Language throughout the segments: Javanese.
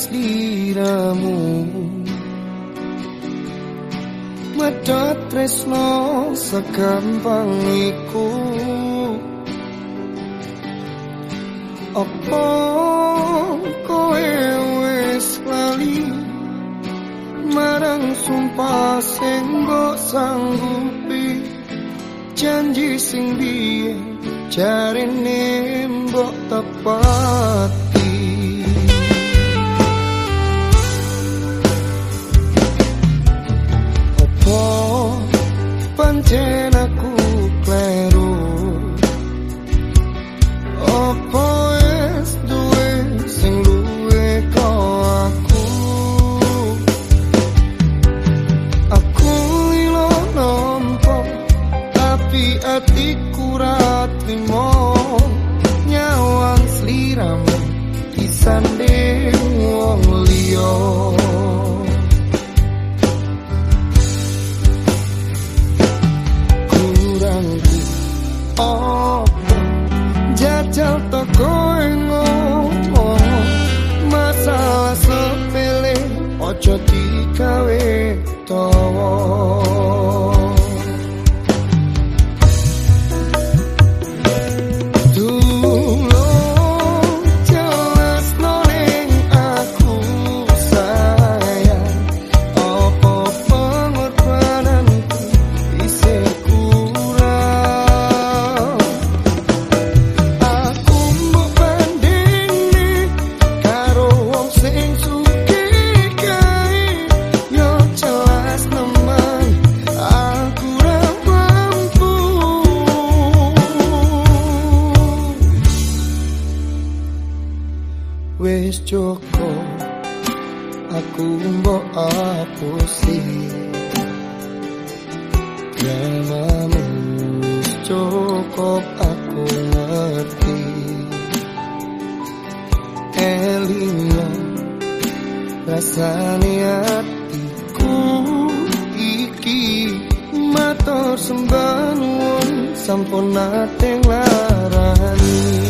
sliramu Medot tresno segampang iku. Apa kowe wis lali? Marang sumpah sing mbok sanggupi. Janji sing biye jarine mbok cepat disanding wong liya. Jajal toko ngomong masalah sepele ojo dikawe towo wis cukup. Aku mbok apusi. Dramamu wis cukup aku ngerti. Elingo rasane atiku iki matur sembah sampun nate larani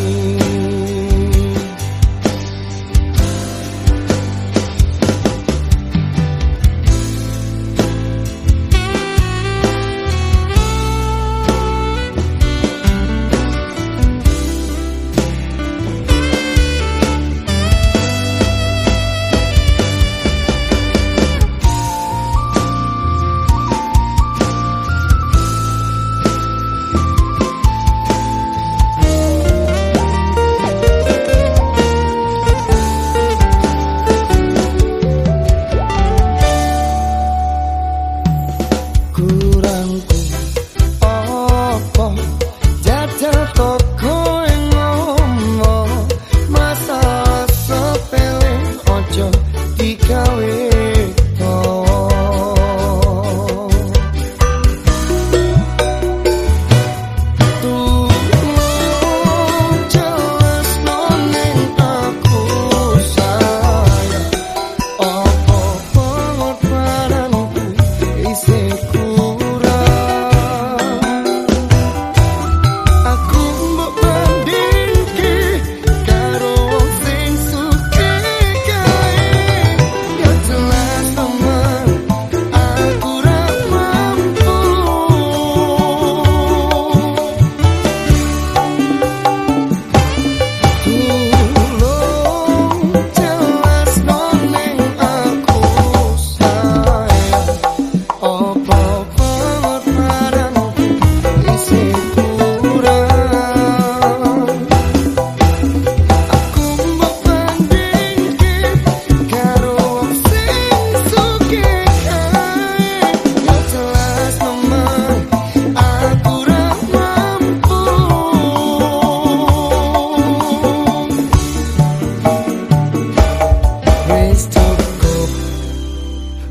tell todo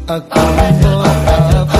Acabou.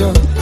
yo.